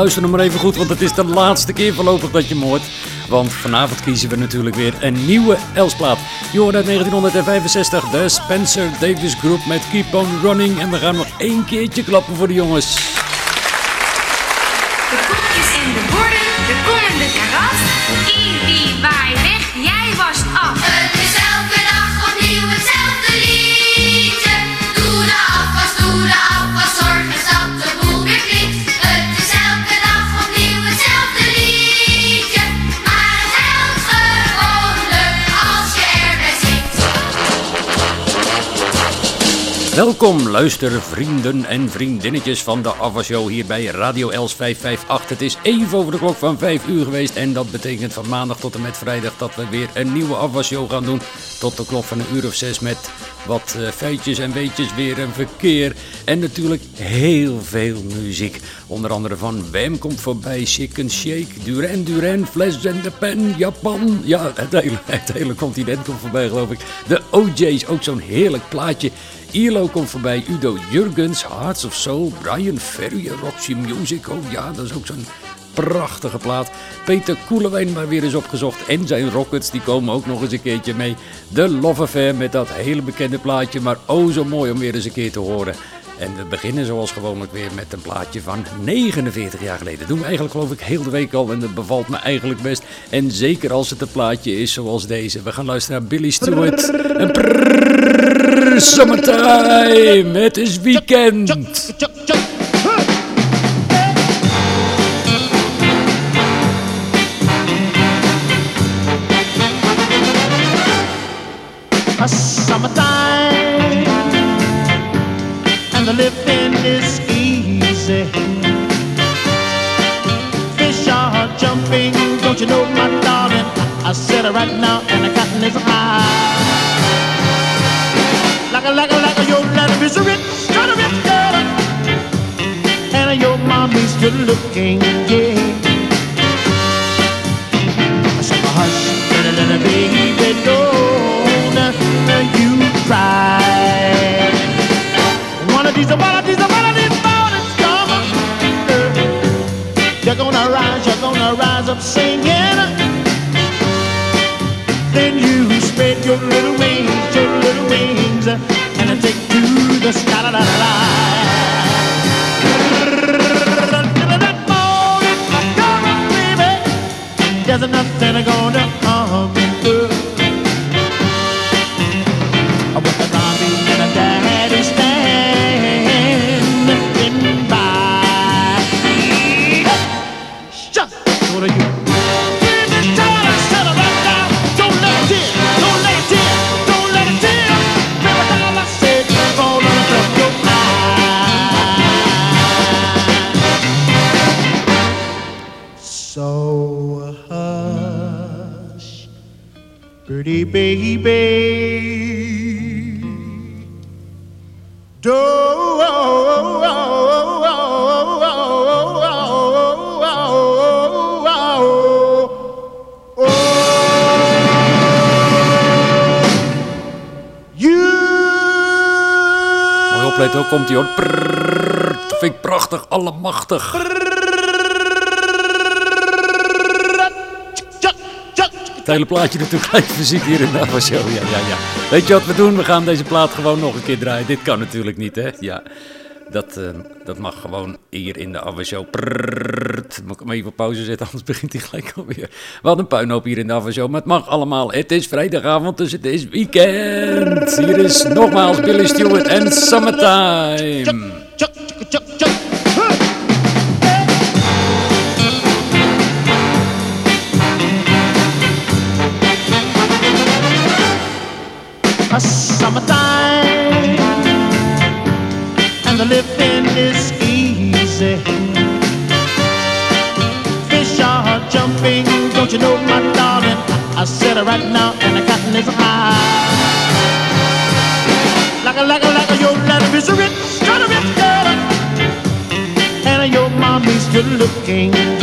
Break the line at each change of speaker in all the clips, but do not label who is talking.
Luister nog maar even goed, want het is de laatste keer voorlopig dat je hem hoort. Want vanavond kiezen we natuurlijk weer een nieuwe Elsplaat. Hoort uit 1965 de Spencer Davis Group met Keep On Running. En we gaan nog één keertje klappen voor de jongens. Welkom luistervrienden en vriendinnetjes van de Ava Show hier bij Radio Els 558. Het is even over de klok van 5 uur geweest en dat betekent van maandag tot en met vrijdag dat we weer een nieuwe Ava Show gaan doen. Tot de klok van een uur of zes met wat eh, feitjes en weetjes weer en verkeer. En natuurlijk heel veel muziek. Onder andere van Wem komt voorbij, Chicken Shake, Duran Duran, Flash and the Pen, Japan. Ja, het hele, het hele continent komt voorbij geloof ik. De OJ's, ook zo'n heerlijk plaatje. ILO komt voorbij, Udo Jurgens, Hearts of Soul, Brian Ferry, Roxy Music. Oh ja, dat is ook zo'n prachtige plaat. Peter Koelewijn maar weer eens opgezocht. En zijn Rockets, die komen ook nog eens een keertje mee. De Love Affair met dat hele bekende plaatje, maar oh zo mooi om weer eens een keer te horen. En we beginnen zoals gewoonlijk weer met een plaatje van 49 jaar geleden. Dat doen we eigenlijk geloof ik heel de week al en dat bevalt me eigenlijk best. En zeker als het een plaatje is zoals deze. We gaan luisteren naar Billy Stewart. En prrrr, summertime, het is weekend.
summertime, you know, my darling? I said it right now, and the cotton is high. Like a, like a, like a, your daddy is a rich, kind of rich girl, and your mommy's good looking, yeah. I said, hush, little, little baby, don't rise, rise. up singing. Then you spread your little wings, your little wings, and I take to the sky. La, la, la,
allemachtig. Het hele plaatje natuurlijk live muziek hier in de Show. Ja, ja, ja. Weet je wat we doen? We gaan deze plaat gewoon nog een keer draaien. Dit kan natuurlijk niet, hè? Ja. Dat, eh, dat mag gewoon hier in de Ava Show. Prrrrt. Moet ik hem even op pauze zetten, anders begint hij gelijk alweer. Wat een puinhoop hier in de Ava Show. Maar het mag allemaal. Het is vrijdagavond, dus het is weekend. Hier is nogmaals Billy Stewart en Summertime.
Looking,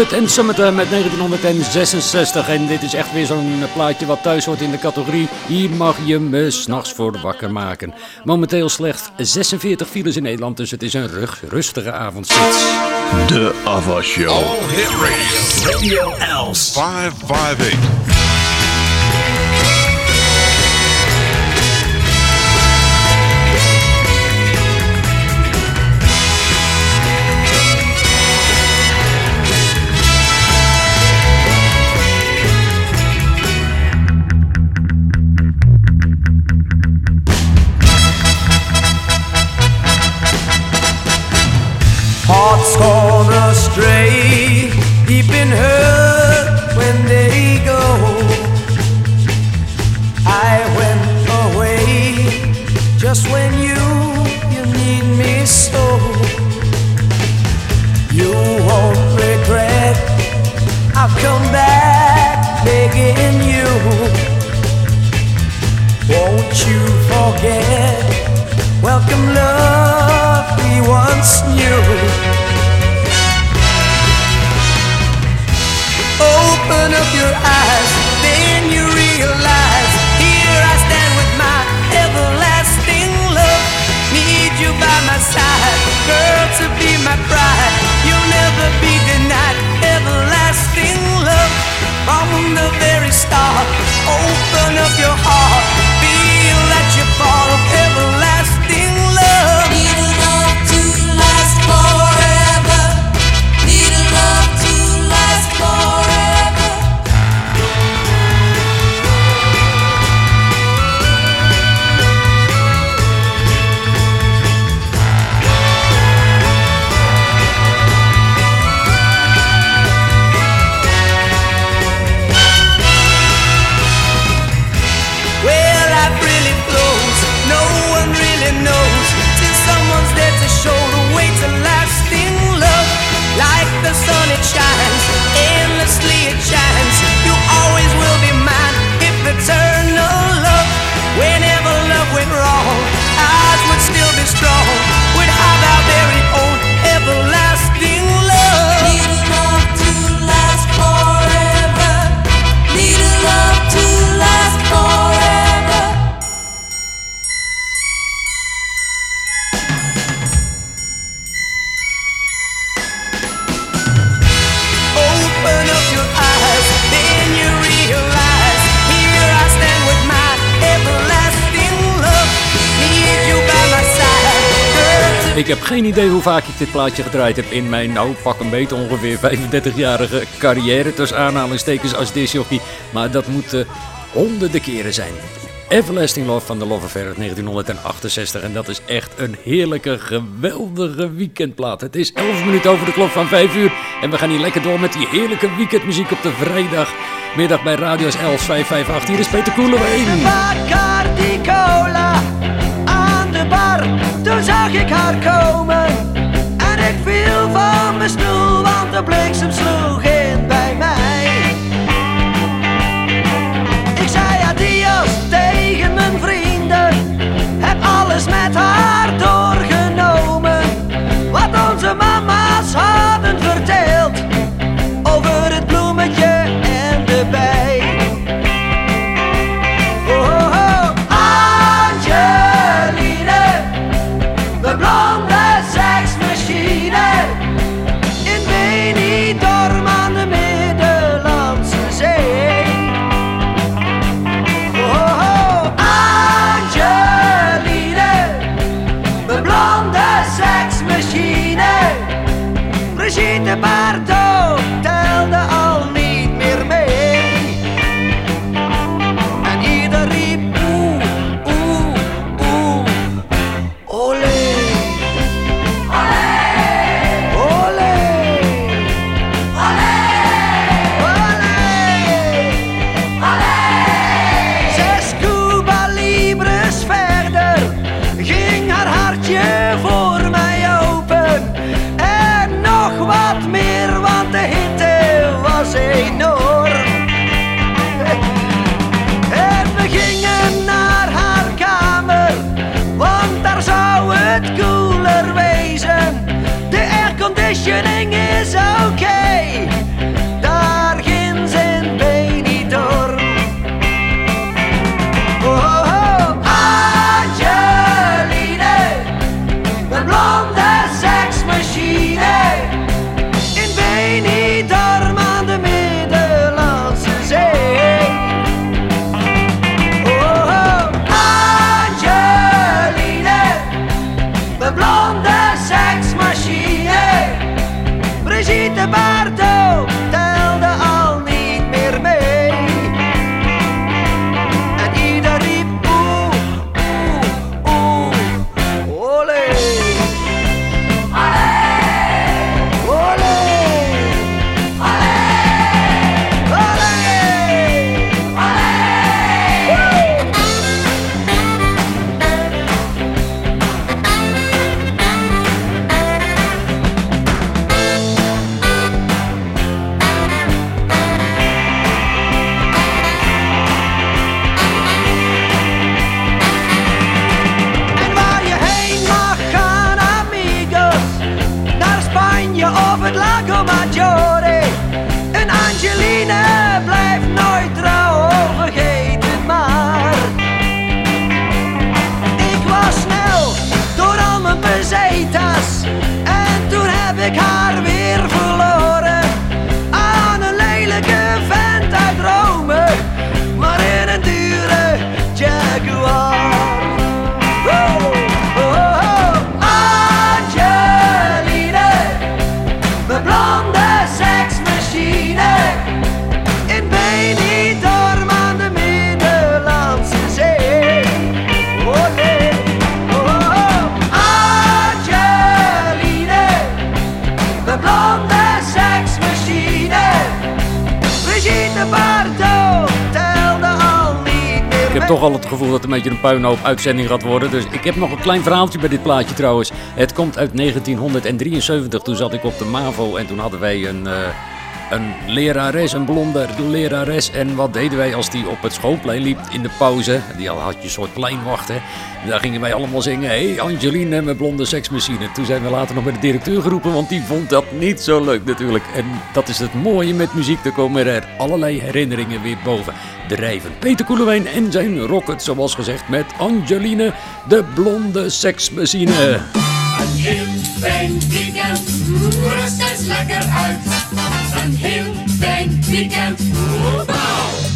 Billy Stewart en Summertime met 1966. En dit is echt weer zo'n plaatje wat thuis hoort in de categorie. Hier mag je me s'nachts voor wakker maken. Momenteel slechts 46 files in Nederland, dus het is een rug, rustige avondspits.
De Ava Show.
All Hit Radio.
Radio Els.
558.
Deep in hurt when they your heart.
idee hoe vaak ik dit plaatje gedraaid heb in mijn, nou pak een beetje ongeveer 35-jarige carrière. Tussen aanhalingstekens als disjockey. Maar dat moet eh, honderden keren zijn. Everlasting Love van de Love Affair 1968. En dat is echt een heerlijke, geweldige weekendplaat. Het is 11 minuten over de klok van 5 uur. En we gaan hier lekker door met die heerlijke weekendmuziek op de vrijdagmiddag bij Radio's 11558. Hier is Peter Koelewijn.
Cola aan de bar. Toen zag ik haar komen en ik viel van mijn stoel, want de bliksem sloeg in bij mij. Ik zei adios tegen mijn vrienden, heb alles met haar.
Toch al het gevoel dat het een beetje een puinhoop uitzending gaat worden. Dus ik heb nog een klein verhaaltje bij dit plaatje trouwens. Het komt uit 1973. Toen zat ik op de MAVO en toen hadden wij een, eh, een lerares, een blonde lerares. En wat deden wij als die op het schoolplein liep in de pauze? Die had je een soort pleinwacht, hè. Daar gingen wij allemaal zingen. Hey, Angeline, mijn blonde seksmachine. Toen zijn we later nog bij de directeur geroepen, want die vond dat niet zo leuk natuurlijk. En dat is het mooie met muziek. Er komen er allerlei herinneringen weer boven drijven. Peter Koelewijn en zijn rocket, zoals gezegd, met Angeline, de blonde seksmachine.
Een heel rust eens lekker uit. Een heel fijn weekend, woehoe.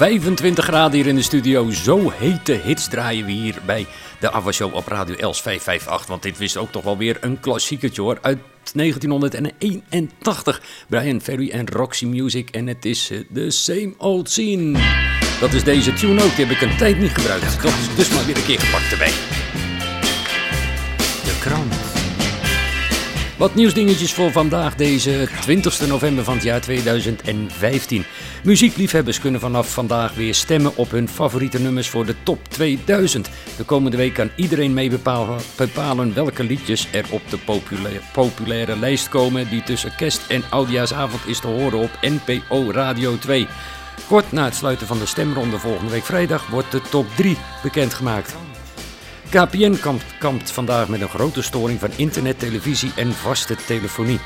25 graden hier in de studio. Zo hete hits draaien we hier bij de Ava Show op Radio Els 558. Want dit wist ook toch wel weer een klassiekertje hoor. Uit 1981. Brian Ferry en Roxy Music. En het is eh, The Same Old Scene. Dat is deze tune ook. Die heb ik een tijd niet gebruikt. Dat is dus maar weer een keer gepakt erbij. De krant. Wat nieuwsdingetjes voor vandaag, deze 20 november van het jaar 2015. Muziekliefhebbers kunnen vanaf vandaag weer stemmen op hun favoriete nummers voor de top 2000. De komende week kan iedereen mee bepalen, welke liedjes er op de populaire, populaire lijst komen die tussen kerst en oudjaarsavond is te horen op NPO Radio 2. Kort na het sluiten van de stemronde volgende week vrijdag wordt de top 3 bekendgemaakt. KPN kampt, vandaag met een grote storing van internet, televisie en vaste telefonie.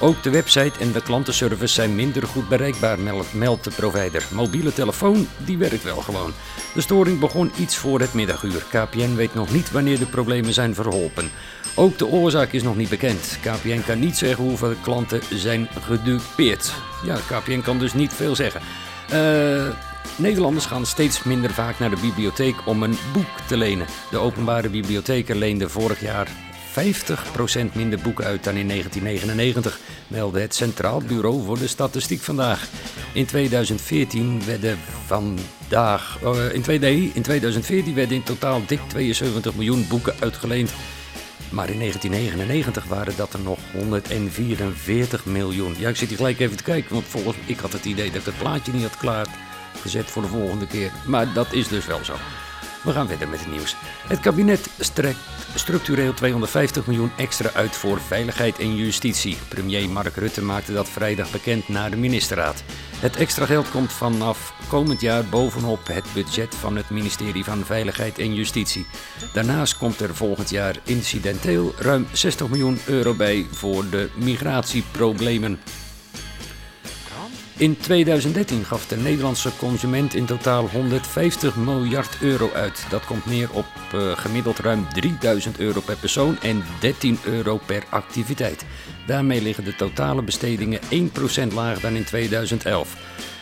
Ook de website en de klantenservice zijn minder goed bereikbaar, meld- meldt de provider. Mobiele telefoon, die werkt wel gewoon. De storing begon iets voor het middaguur. KPN weet nog niet wanneer de problemen zijn verholpen. Ook de oorzaak is nog niet bekend. KPN kan niet zeggen hoeveel klanten zijn gedupeerd. Ja, KPN kan dus niet veel zeggen. Eh... Nederlanders gaan steeds minder vaak naar de bibliotheek om een boek te lenen. De openbare bibliotheken leenden vorig jaar 50% minder boeken uit dan in 1999, meldde het Centraal Bureau voor de Statistiek vandaag. In 2014 werden vandaag, eh, in, in 2014 werden in totaal dik 72 miljoen boeken uitgeleend. Maar in 1999 waren dat er nog 144 miljoen. Ja, ik zit hier gelijk even te kijken, want volgens ik had het idee dat ik het plaatje niet had klaargezet voor de volgende keer. Maar dat is dus wel zo. We gaan verder met het nieuws. Het kabinet strekt structureel 250 miljoen extra uit voor veiligheid en justitie. Premier Mark Rutte maakte dat vrijdag bekend na de ministerraad. Het extra geld komt vanaf komend jaar bovenop het budget van het ministerie van Veiligheid en Justitie. Daarnaast komt er volgend jaar incidenteel ruim 60 miljoen euro bij voor de migratieproblemen. In 2013 gaf de Nederlandse consument in totaal 150 miljard euro uit. Dat komt neer op eh, gemiddeld ruim 3000 euro per persoon en 13 euro per activiteit. Daarmee liggen de totale bestedingen 1% lager dan in 2011.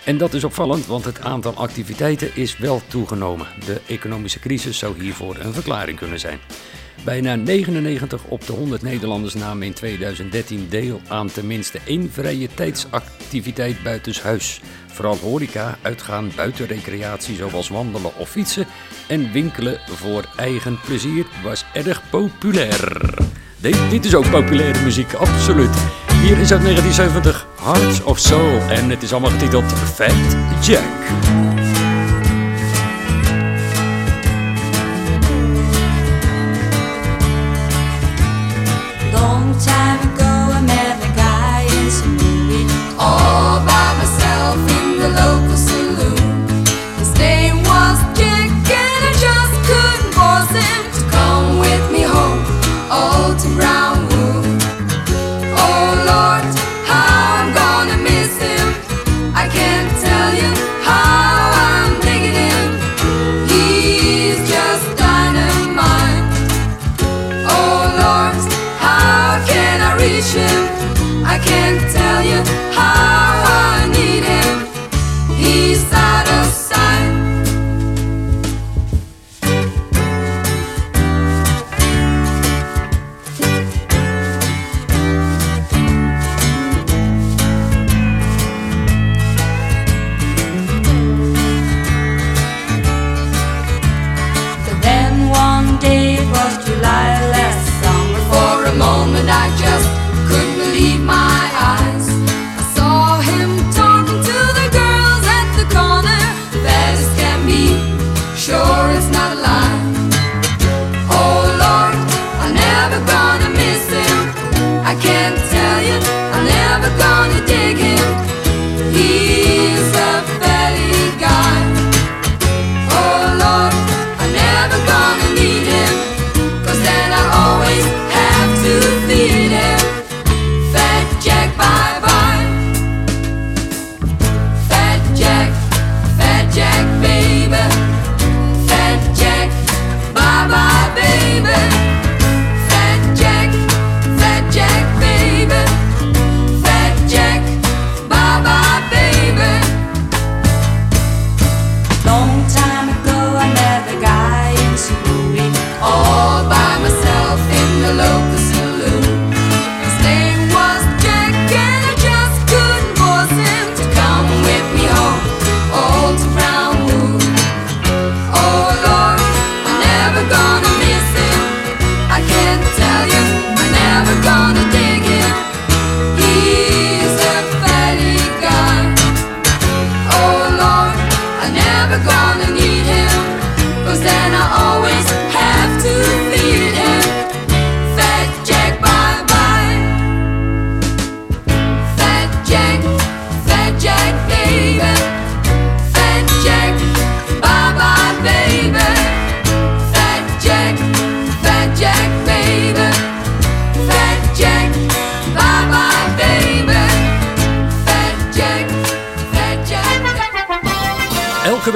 En dat is opvallend, want het aantal activiteiten is wel toegenomen. De economische crisis zou hiervoor een verklaring kunnen zijn. Bijna 99 op de 100 Nederlanders namen in 2013 deel aan tenminste één vrije tijdsactiviteit buitenshuis. Vooral horeca, uitgaan, buitenrecreatie zoals wandelen of fietsen en winkelen voor eigen plezier was erg populair. Dit, is ook populaire muziek, absoluut. Hier is uit 1970 Hearts of Soul en het is allemaal getiteld Fat Jack.
gonna need him. Cause then
I'll.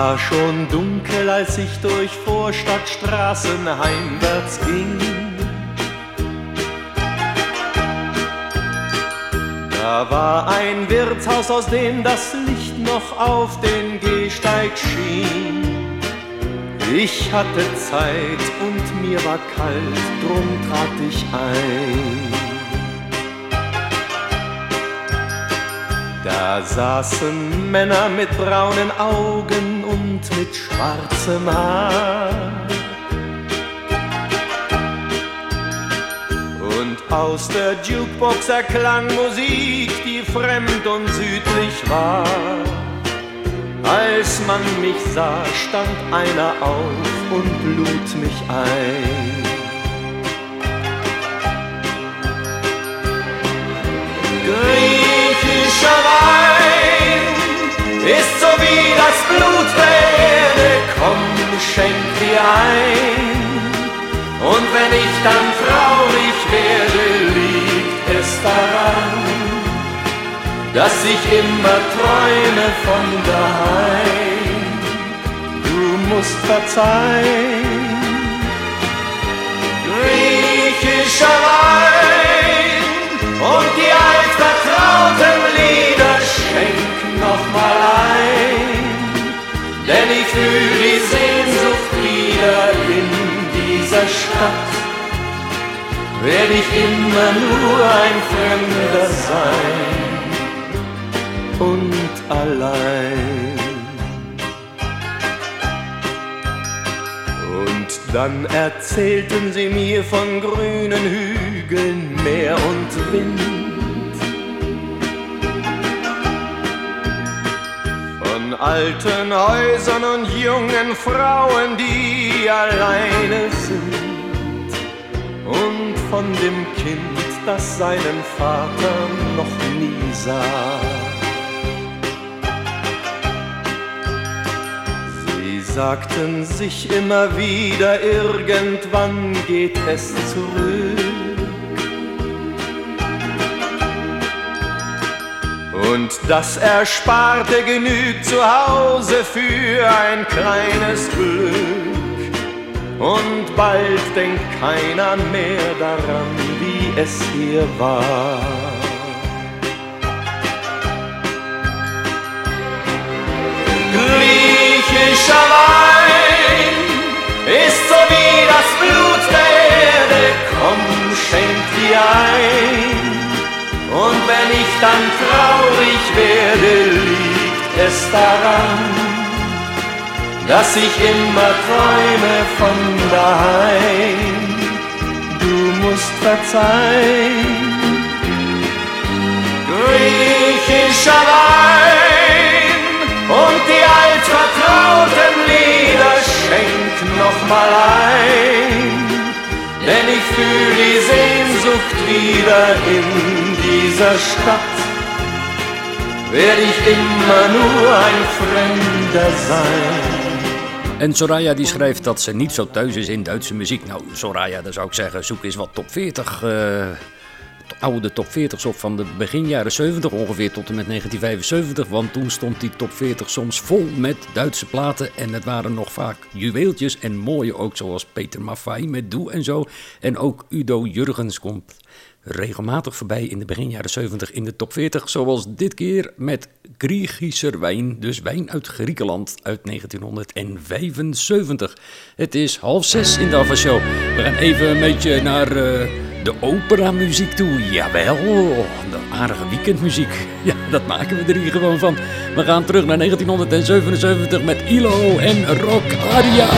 War schon dunkel, als ich durch Vorstadtstraßen heimwärts ging. Da war ein Wirtshaus, aus dem das Licht noch auf den Gehsteig schien. Ich hatte Zeit und mir war kalt, drum trat ich ein. Da saßen Männer mit braunen Augen und mit schwarzem Haar. Und aus der Jukebox erklang Musik, die fremd und südlich war. Als man mich sah, stand einer auf und lud mich ein. Griechischer Wein ist so wie das Blut der Erde, komm, schenk dir ein. Und wenn ich dann traurig werde, liegt es daran, dass ich immer träume von daheim. Du musst verzeihen, griechischer Wein und die fühl die Sehnsucht wieder in dieser Stadt. Werd ich immer nur ein Fremder sein und allein. Und dann erzählten sie mir von grünen Hügeln, Meer und Wind. Von alten Häusern und jungen Frauen, die alleine sind. Und von dem Kind, das seinen Vater noch nie sah. Sie sagten sich immer wieder, irgendwann geht es zurück. Und das Ersparte genügt zu Hause für ein kleines Glück. Und bald denkt keiner mehr daran, wie es hier war. Griechischer Wein ist so wie das Blut der Erde, komm, schenk dir ein. Und wenn ich dann traurig werde, liegt es daran, dass ich immer träume von daheim. Du musst verzeihen, griechischer Wein und die altvertrauten Lieder schenk noch mal ein, denn ich fühl die Sehnsucht wieder in dieser Stadt. Werd ich immer nur ein Fremder sein.
En Soraya die schrijft dat ze niet zo thuis is in Duitse muziek. Nou, Soraya, dan zou ik zeggen, zoek eens wat top 40, eh, oude top 40's op van de begin jaren 70 ongeveer tot en met 1975. Want toen stond die top 40 soms vol met Duitse platen. En het waren nog vaak juweeltjes en mooie ook, zoals Peter Maffay met Doe en zo. En ook Udo Jurgens komt regelmatig voorbij in de begin jaren 70 in de top 40. Zoals dit keer met Griechischer wijn, dus wijn uit Griekenland uit 1975. Het is half zes in de Ava Show. We gaan even een beetje naar eh, de operamuziek toe. Jawel, de aardige weekendmuziek. Ja, dat maken we er hier gewoon van. We gaan terug naar 1977 met ILO en Rock Aria.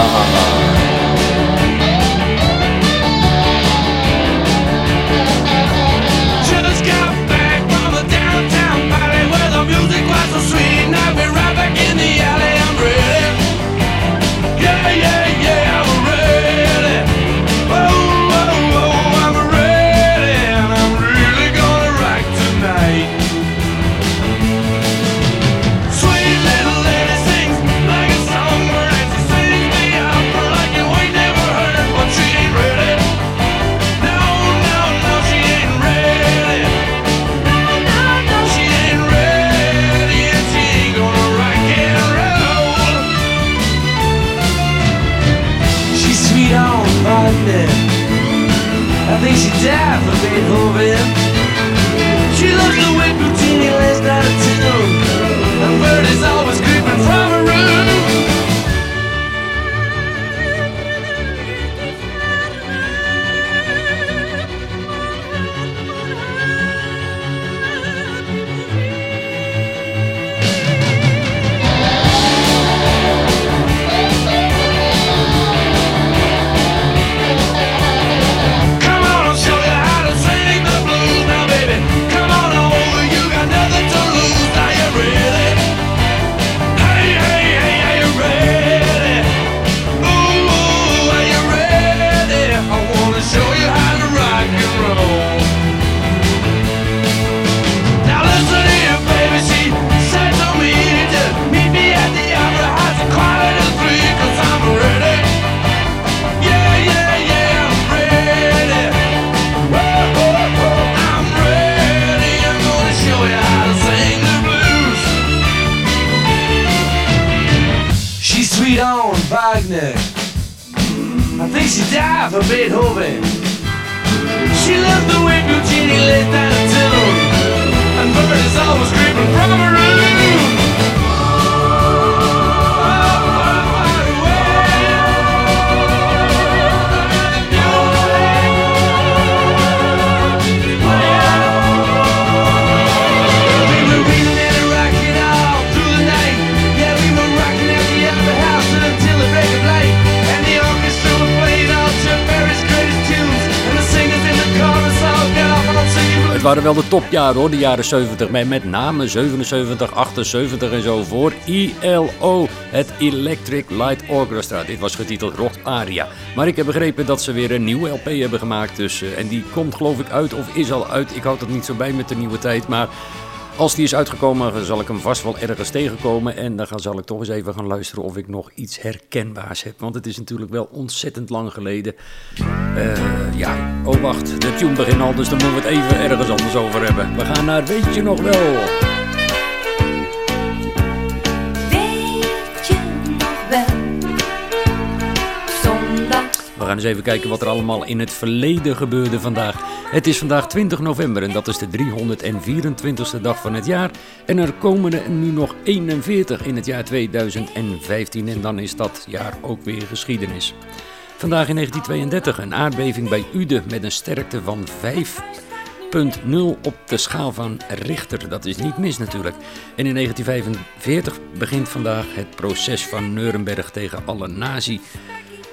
Topjaren hoor, de jaren 70. Met, met name 77, 78 en zo voor ILO, het Electric Light Orchestra. Dit was getiteld Rock Aria. Maar ik heb begrepen dat ze weer een nieuwe LP hebben gemaakt. Dus, eh, en die komt geloof ik uit of is al uit. Ik houd het niet zo bij met de nieuwe tijd. Maar als die is uitgekomen, zal ik hem vast wel ergens tegenkomen. En dan zal ik toch eens even gaan luisteren of ik nog iets herkenbaars heb. Want het is natuurlijk wel ontzettend lang geleden. Eh, ja, oh wacht, de tune begint al, dus dan moeten we het even ergens anders over hebben. We gaan naar Weet je nog wel? Gaan eens even kijken wat er allemaal in het verleden gebeurde vandaag. Het is vandaag 20 november en dat is de 324ste dag van het jaar. En er komen er nu nog 41 in het jaar 2015 en dan is dat jaar ook weer geschiedenis. Vandaag in 1932 een aardbeving bij Uden met een sterkte van 5.0 op de schaal van Richter. Dat is niet mis natuurlijk. En in 1945 begint vandaag het proces van Nuremberg tegen alle nazi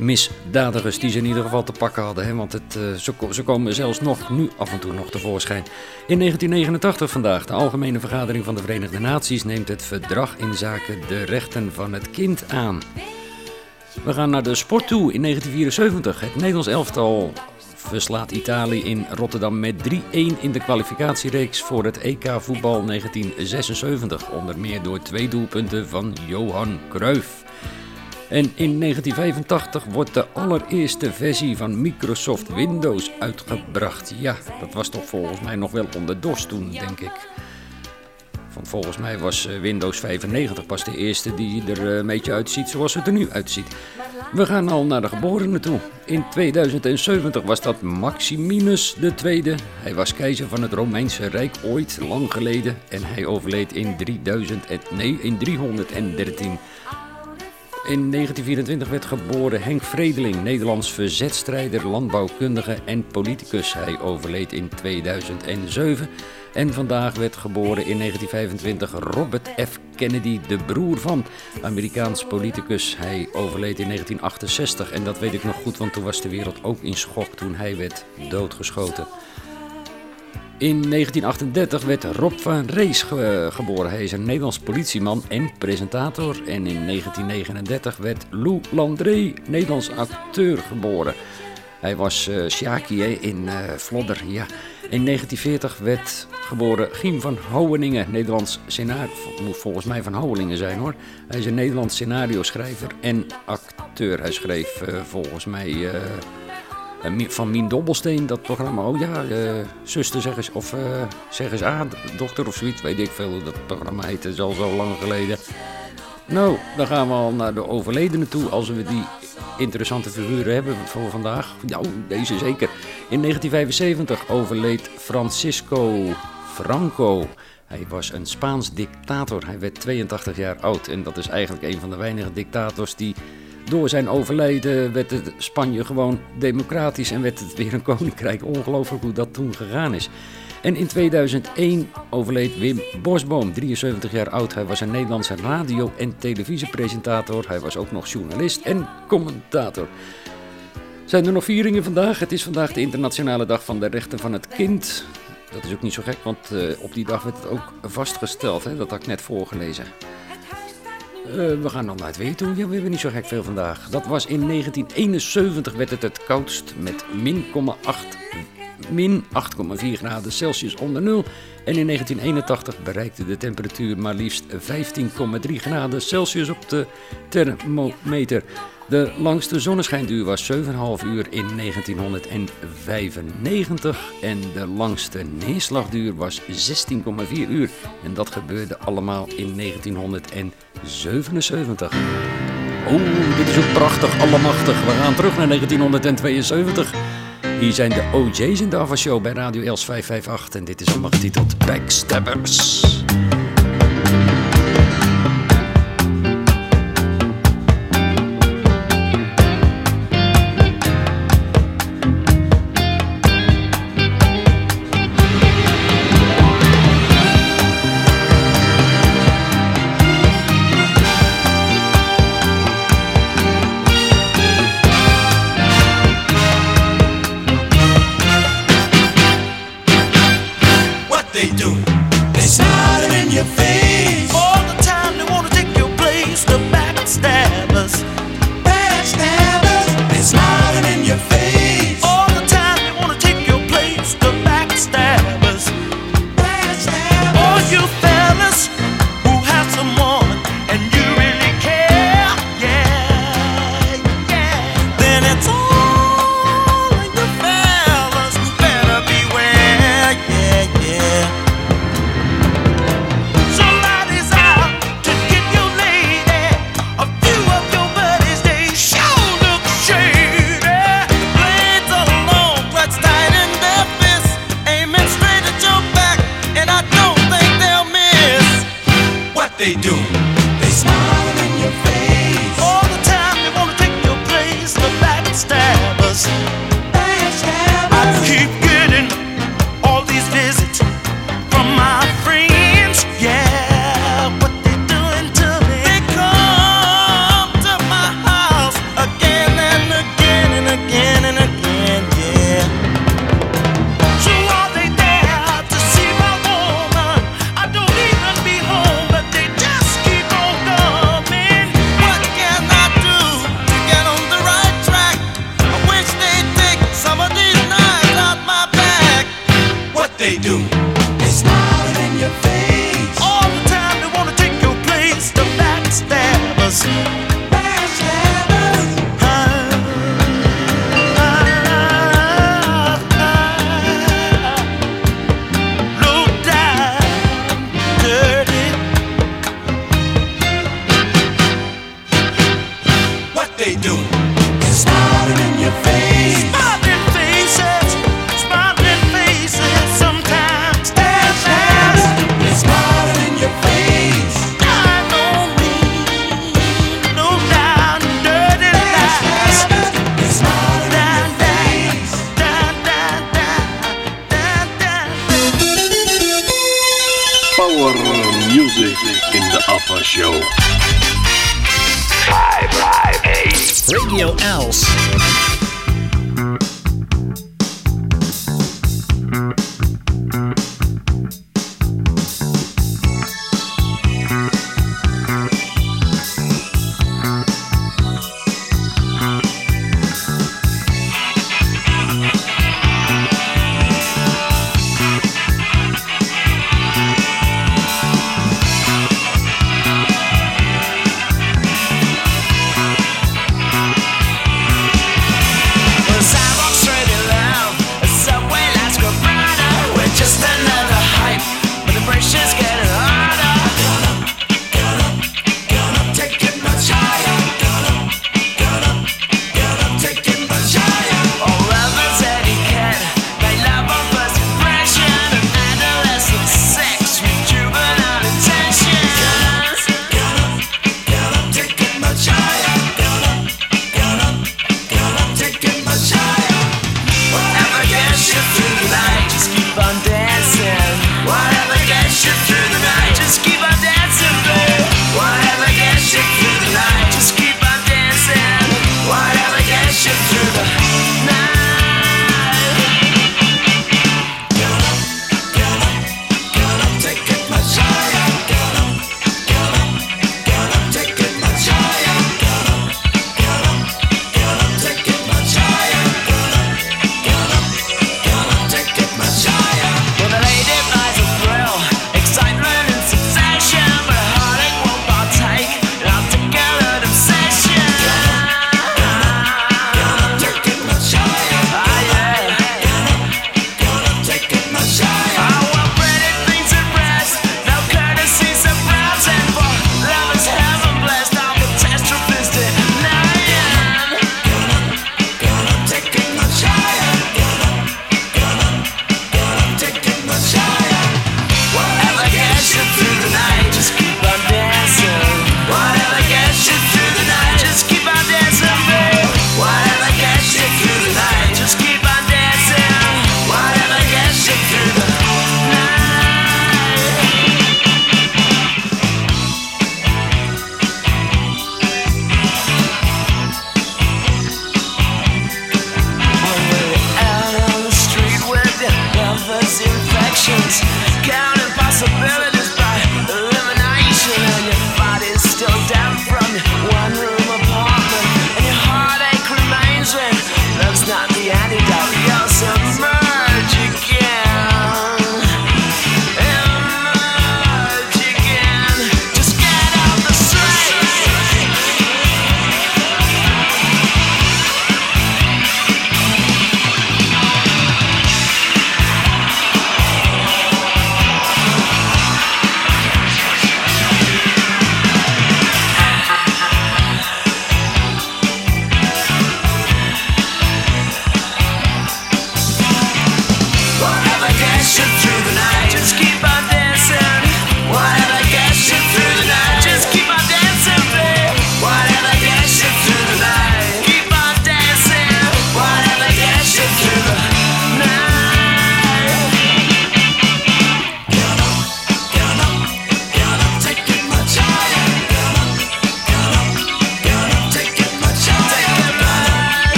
misdadigers die ze in ieder geval te pakken hadden. Hè? Want het, eh, ze, ze komen zelfs nog nu af en toe nog tevoorschijn. In 1989 vandaag, de Algemene Vergadering van de Verenigde Naties neemt het verdrag in zaken de rechten van het kind aan. We gaan naar de sport toe in 1974. Het Nederlands elftal verslaat Italië in Rotterdam met 3-1 in de kwalificatiereeks voor het EK voetbal 1976. Onder meer door twee doelpunten van Johan Cruijff. En in 1985 wordt de allereerste versie van Microsoft Windows uitgebracht. Ja, dat was toch volgens mij nog wel onder DOS toen, denk ik. Want volgens mij was eh, Windows 95 pas de eerste die er eh, een beetje uitziet zoals het er nu uitziet. We gaan al naar de geborenen toe. In 2070 was dat Maximinus II. Hij was keizer van het Romeinse Rijk ooit, lang geleden. En hij overleed in, 3000 en, nee, in 313. In 1924 werd geboren Henk Vredeling, Nederlands verzetstrijder, landbouwkundige en politicus. Hij overleed in 2007. En vandaag werd geboren in 1925 Robert F. Kennedy, de broer van Amerikaans politicus. Hij overleed in 1968 en dat weet ik nog goed, want toen was de wereld ook in schok toen hij werd doodgeschoten. In 1938 werd Rob van Rees ge- geboren. Hij is een Nederlands politieman en presentator. En in 1939 werd Lou Landré, Nederlands acteur, geboren. Hij was eh Sjaki hè, in eh Vlodder. Ja. In 1940 werd geboren Giem van Houweningen, Nederlands scenario. Moet volgens mij van Houwelingen zijn hoor. Hij is een Nederlands scenario schrijver en acteur. Hij schreef eh, volgens mij. eh, eh, Mi- van Mien Dobbelsteen, dat programma. Oh ja, eh, zuster zeg eens, of eh, zeg eens aan, dochter of zoiets, weet ik veel hoe dat programma heet. Is al zo lang geleden. Nou, dan gaan we al naar de overledene toe. Als we die
interessante figuren hebben voor vandaag. Nou, deze zeker. In 1975 overleed Francisco Franco. Hij was een Spaans dictator. Hij werd 82 jaar oud. En dat is eigenlijk een van de weinige dictators die door zijn overlijden werd het Spanje gewoon democratisch en werd het weer een koninkrijk. Ongelooflijk hoe dat toen gegaan is. En in 2001 overleed Wim Bosboom, 73 jaar oud. Hij was een Nederlandse radio- en televisiepresentator. Hij was ook nog journalist en commentator. Zijn er nog vieringen vandaag? Het is vandaag de Internationale Dag van de Rechten van het Kind. Dat is ook niet zo gek, want eh, op die dag werd het ook vastgesteld. Hè? Dat had ik net voorgelezen. Eh, we gaan dan naar het weer toe. Ja, we hebben niet zo gek veel vandaag. Dat was in 1971 werd het het koudst met min 8 min 8,4 graden Celsius onder nul. En in 1981 bereikte de temperatuur maar liefst 15,3 graden Celsius op de thermometer. De langste zonneschijnduur was 7,5 uur in 1995 en de langste neerslagduur was 16,4 uur. En dat gebeurde allemaal in 1977. Oh, dit is ook prachtig, allemachtig. We gaan terug naar 1972. Hier zijn de OJ's in de Ava Show bij Radio Els 558 en dit is allemaal getiteld Backstabbers.
Power music in the Alpha Show.
Radio Els.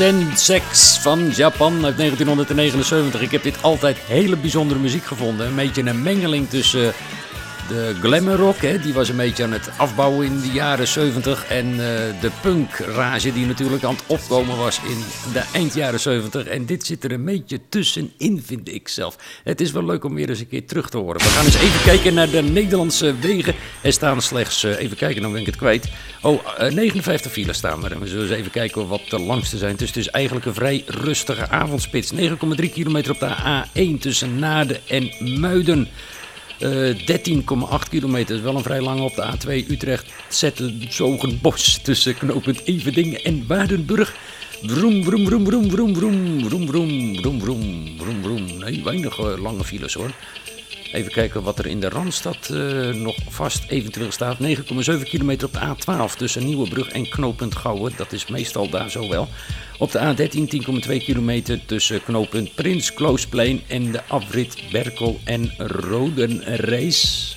Sensex van Japan uit 1979. Ik heb dit altijd hele bijzondere muziek gevonden. Een beetje een mengeling tussen de glamour rock, hè, die was een beetje aan het afbouwen in de jaren 70. En eh, de punk rage die natuurlijk aan het opkomen was in de eind jaren 70. En dit zit er een beetje tussenin, vind ik zelf. Het is wel leuk om weer eens een keer terug te horen. We gaan eens even kijken naar de Nederlandse wegen. Er staan slechts, eh, even kijken, dan ben ik het kwijt. Oh, eh, 59 files staan er. We zullen eens even kijken wat de langste zijn. Dus het is eigenlijk een vrij rustige avondspits. 9,3 kilometer op de A1 tussen Naarden en Muiden. Eh, 13,8 kilometer is wel een vrij lange op de A2 Utrecht. Zettenzogenbos tussen knooppunt Everdingen en Waardenburg. Vroom, vroom, vroom, vroom, vroom, vroom, vroom, vroom, vroom, vroom, vroom. Nee, weinig eh, lange files hoor. Even kijken wat er in de Randstad eh, nog vast eventueel staat. 9,7 kilometer op de A12 tussen Nieuwebrug en knooppunt Gouwen. Dat is meestal daar zo wel. Op de A13 10,2 kilometer tussen knooppunt Prins Kloosplein en de afrit Berkel en Rodenreis.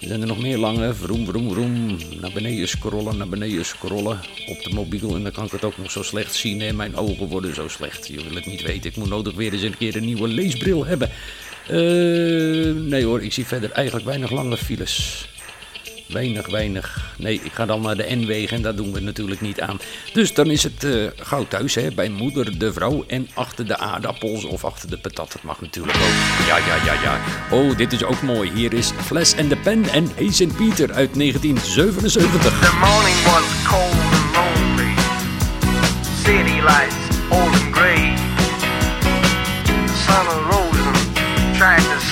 Zijn er nog meer lange. Vroom, vroom, vroom. Naar beneden scrollen, naar beneden scrollen. Op de mobiel. En dan kan ik het ook nog zo slecht zien. En mijn ogen worden zo slecht. Je wil het niet weten. Ik moet nodig weer eens een keer een nieuwe leesbril hebben. Eh, nee hoor, ik zie verder eigenlijk weinig lange files. Weinig, weinig. Nee, ik ga dan naar de N-wegen en daar doen we natuurlijk niet aan. Dus dan is het eh, gauw thuis, hè, bij moeder, de vrouw en achter de aardappels of achter de patat. Dat mag natuurlijk ook. Ja, ja, ja, ja. Oh, dit is ook mooi. Hier is Fles en de Pen en Hey St. Pieter uit 1977.
The morning was cold and lonely. City lights old and gray.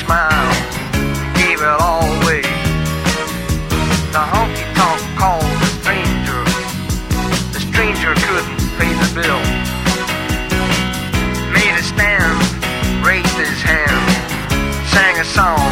Smile. It all away. The honky tonk called the stranger. The stranger couldn't pay the bill. Made a stand, raised his hand, sang a song,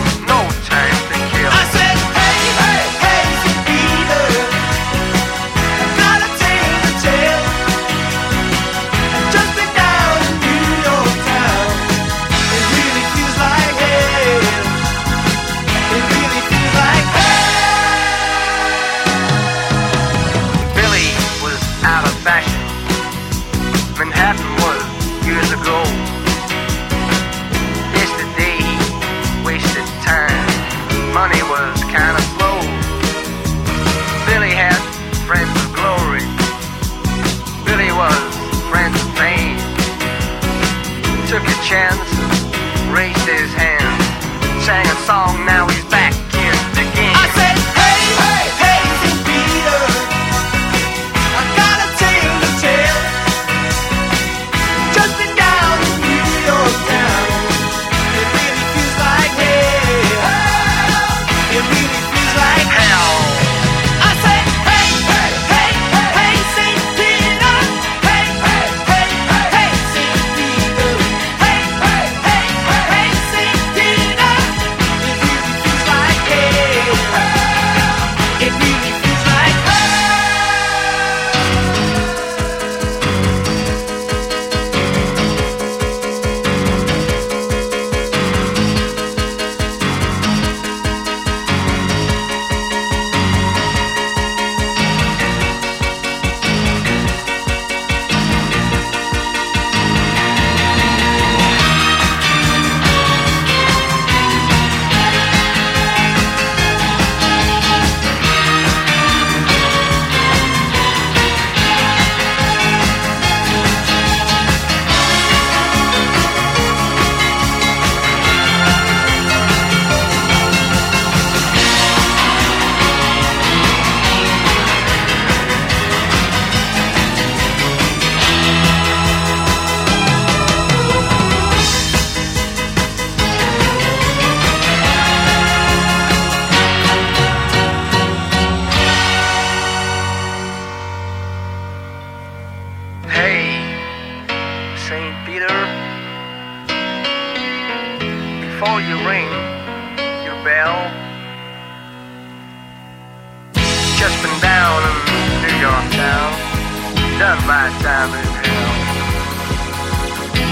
Yesterday, wasted time. Money was kind of. Billy had friends of glory. Billy was friends of fame. Took a chance, raised his hand, sang a song now. Down. Done my time in hell.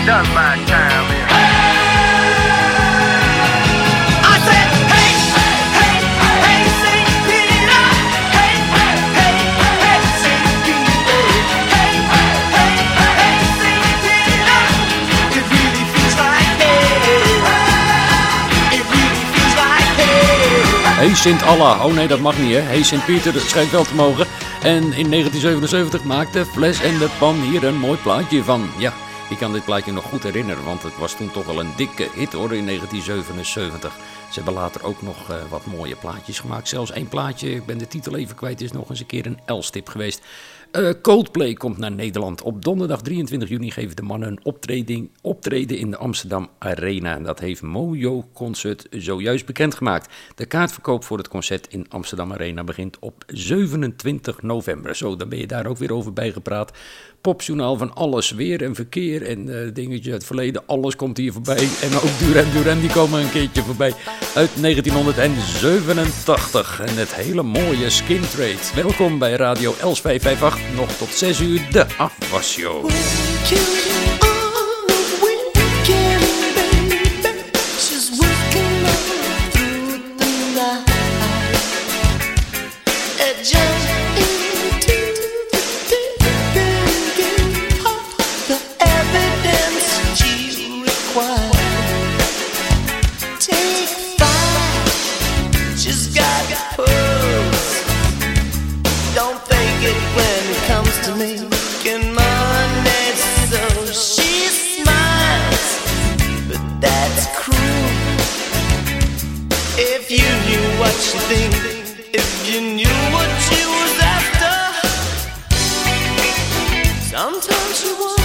Done my time in
I said, hey, hey, hey, St. Peter. Hey, hey, hey, hey, St. Peter. Hey, hey, hey, St. Peter. It really feels like hell. It really feels like hell.
Hey Sint Allah. Oh nee, dat mag niet hè. Hey Sint Pieter, dat schijnt wel te mogen. En in 1977 maakte Fles en de Pan hier een mooi plaatje van. Ja, ik kan dit plaatje nog goed herinneren, want het was toen toch wel een dikke hit hoor in 1977. Ze hebben later ook nog eh, wat mooie plaatjes gemaakt. Zelfs één plaatje, ik ben de titel even kwijt, is nog eens een keer een L-stip geweest. Eh, Coldplay komt naar Nederland. Op donderdag 23 juni geven de mannen een optreden, optreden in de Amsterdam Arena. En dat heeft Mojo Concert zojuist bekendgemaakt. De kaartverkoop voor het concert in Amsterdam Arena begint op 27 november. Zo, dan ben je daar ook weer over bijgepraat. Popjournaal van alles, weer en verkeer en eh, dingetjes uit het verleden. Alles komt hier voorbij. En ook Duran Duran, die komen een keertje voorbij. Uit 1987. En het hele mooie Skin Trade. Welkom bij Radio Els 558. Nog tot 6 uur de afwasshow.
Sometimes you
want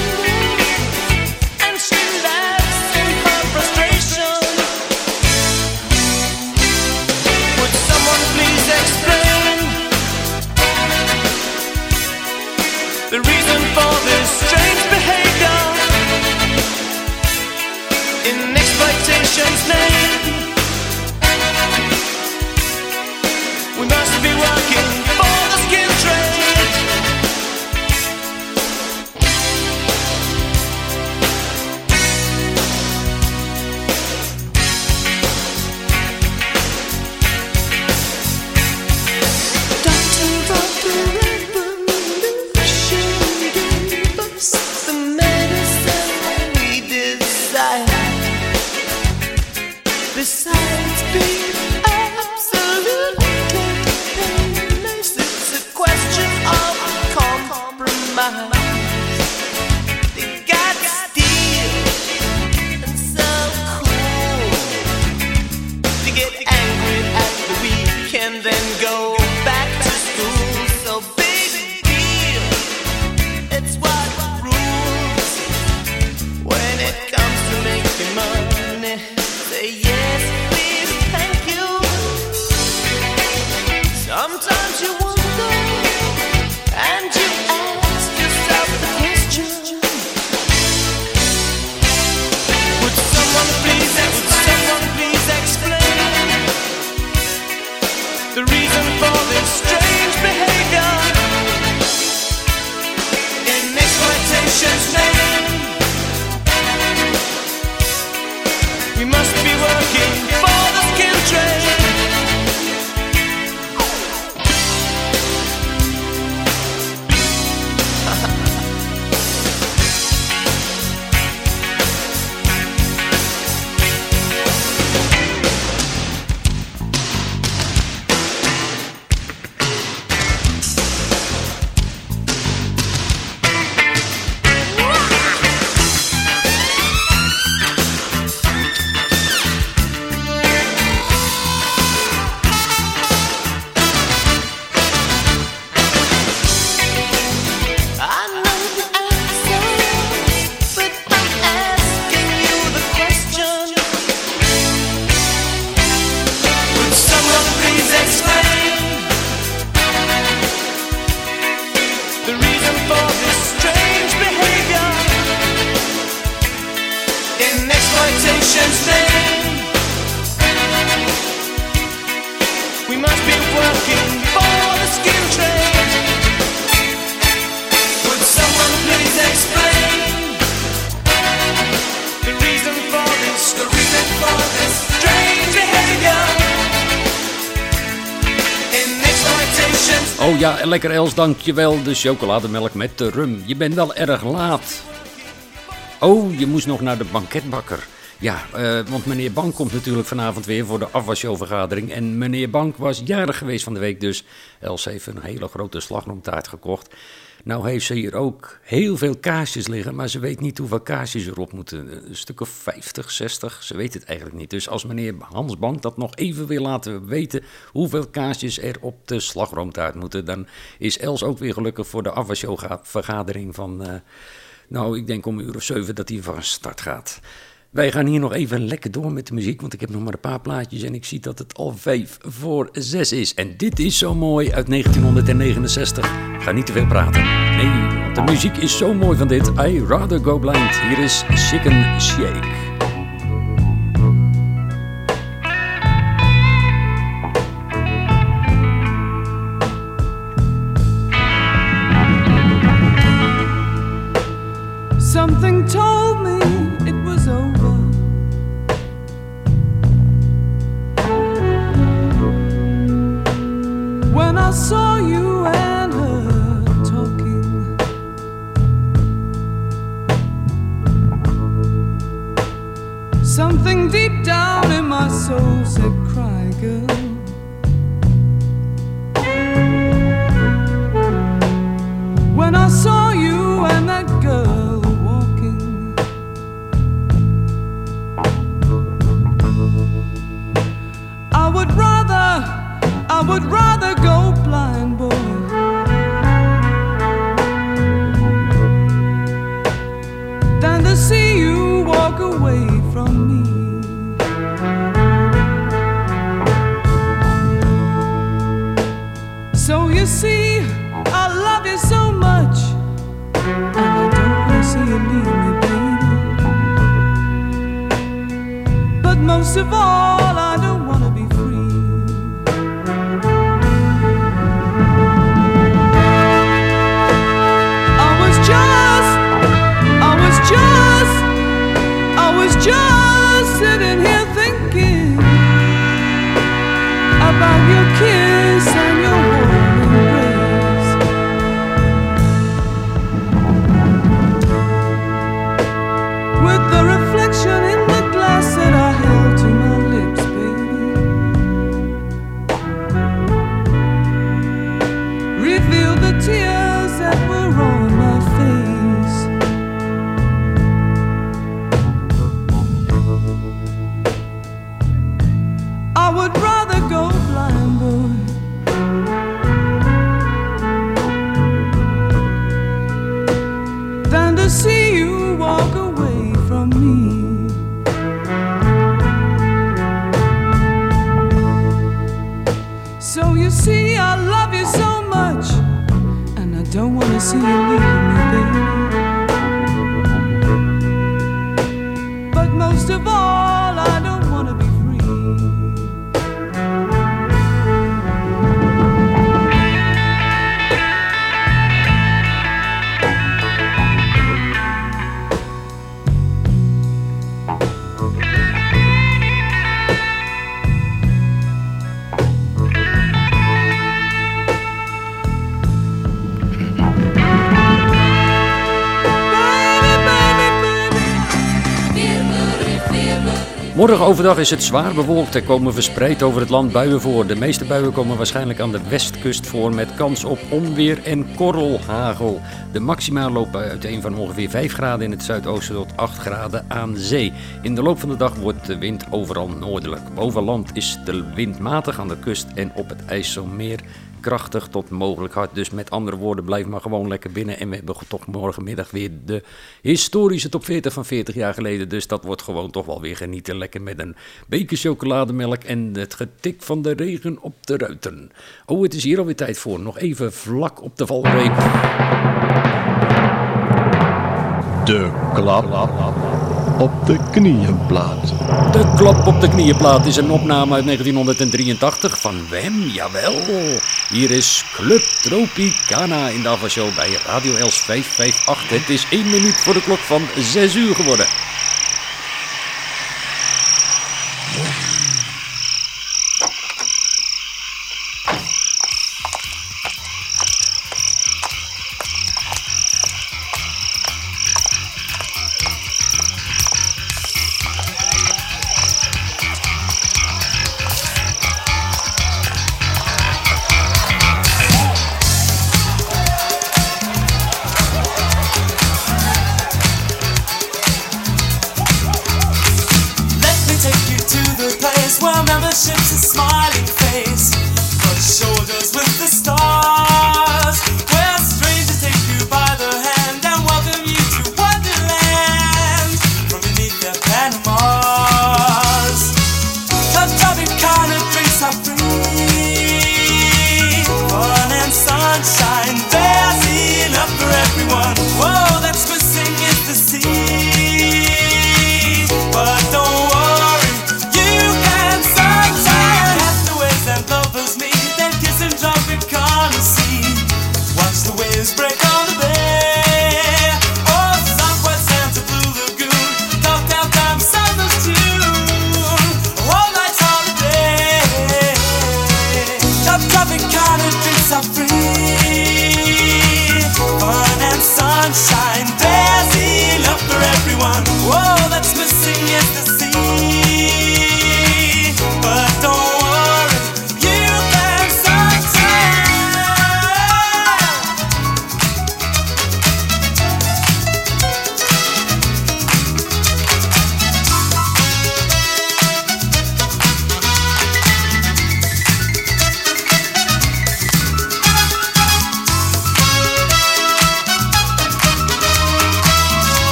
lekker Els, dankjewel. De chocolademelk met de rum. Je bent wel erg laat. Oh, je moest nog naar de banketbakker. Ja, eh, want meneer Bank komt natuurlijk vanavond weer voor de afwasshowvergadering. En meneer Bank was jarig geweest van de week, dus Els heeft een hele grote slagroomtaart gekocht. Nou heeft ze hier ook heel veel kaarsjes liggen, maar ze weet niet hoeveel kaarsjes erop moeten. Een stuk of 50, 60, ze weet het eigenlijk niet. Dus als meneer Hans Bank dat nog even wil laten weten hoeveel kaarsjes er op de slagroomtaart moeten, dan is Els ook weer gelukkig voor de afwasshowvergadering van, eh, nou ik denk om een uur of zeven dat die van start gaat. Wij gaan hier nog even lekker door met de muziek, want ik heb nog maar een paar plaatjes en ik zie dat het al vijf voor zes is. En dit is zo mooi uit 1969. Ik ga niet te veel praten. Nee, want de muziek is zo mooi van dit. I Rather Go Blind. Hier is Chicken Shake.
Something told saw you and her talking, something deep down in my soul said, Cry, girl. When I saw you and that girl walking, I would rather, I would rather 我。
Morgen overdag is het zwaar bewolkt. Er komen verspreid over het land buien voor. De meeste buien komen waarschijnlijk aan de westkust voor met kans op onweer en korrelhagel. De maxima lopen uiteen van ongeveer 5 graden in het zuidoosten tot 8 graden aan zee. In de loop van de dag wordt de wind overal noordelijk. Boven land is de wind matig aan de kust en op het IJsselmeer krachtig tot mogelijk hard. Dus met andere woorden, blijf maar gewoon lekker binnen. En we hebben toch morgenmiddag weer de historische top 40 van 40 jaar geleden. Dus dat wordt gewoon toch wel weer genieten. Lekker met een beker chocolademelk en het getik van de regen op de ruiten. Oh, het is hier alweer tijd voor. Nog even vlak op de valreep.
De klap op de knieënplaat.
De klap op de knieënplaat is een opname uit 1983 van Wem, jawel. Hier is Club Tropicana in de afwasshow bij Radio Els 558. Het is 1 minuut voor de klok van 6 uur geworden.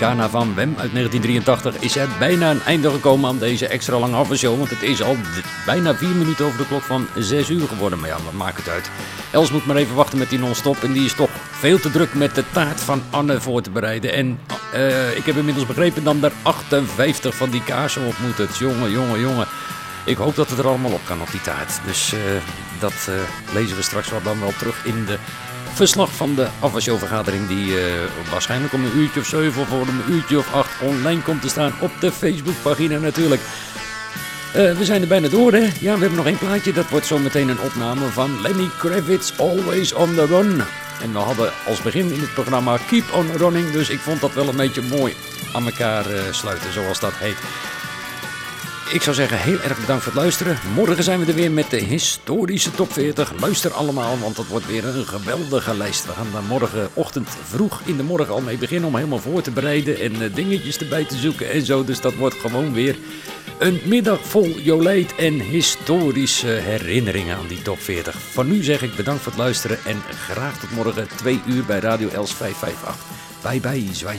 Tropicana
van Wem uit 1983 is er bijna een einde gekomen aan deze extra lange afwasshow. Want het is al bijna vier minuten over de klok van 6 uur geworden. Maar ja, wat maakt het uit? Els moet maar even wachten met die non-stop. En die is toch veel te druk met de taart van Anne voor te bereiden. En eh, ik heb inmiddels begrepen dat er 58 van die kaarsen op moeten. Jongen, jongen, jongen. Ik hoop dat het er allemaal op kan op die taart. Dus eh, dat eh, lezen we straks wel dan wel terug in de verslag van de afwasshowvergadering die eh, waarschijnlijk om een uurtje of zeven of om een uurtje of acht online komt te staan op de Facebookpagina natuurlijk. Eh, we zijn er bijna door, hè? Ja, we hebben nog één plaatje. Dat wordt zometeen een opname van Lenny Kravitz, Always on the Run. En we hadden als begin in het programma Keep on Running. Dus ik vond dat wel een beetje mooi aan elkaar eh, sluiten, zoals dat heet. Ik zou zeggen, heel erg bedankt voor het luisteren. Morgen zijn we er weer met de historische top 40. Luister allemaal, want dat wordt weer een geweldige lijst. We gaan daar morgenochtend vroeg in de morgen al mee beginnen om helemaal voor te bereiden en eh, dingetjes erbij te zoeken en zo. Dus dat wordt gewoon weer een middag vol Jolijt en historische herinneringen aan die top 40. Voor nu zeg ik bedankt voor het luisteren en graag tot morgen 2 uur bij Radio Els 558. Bye bye, zwaai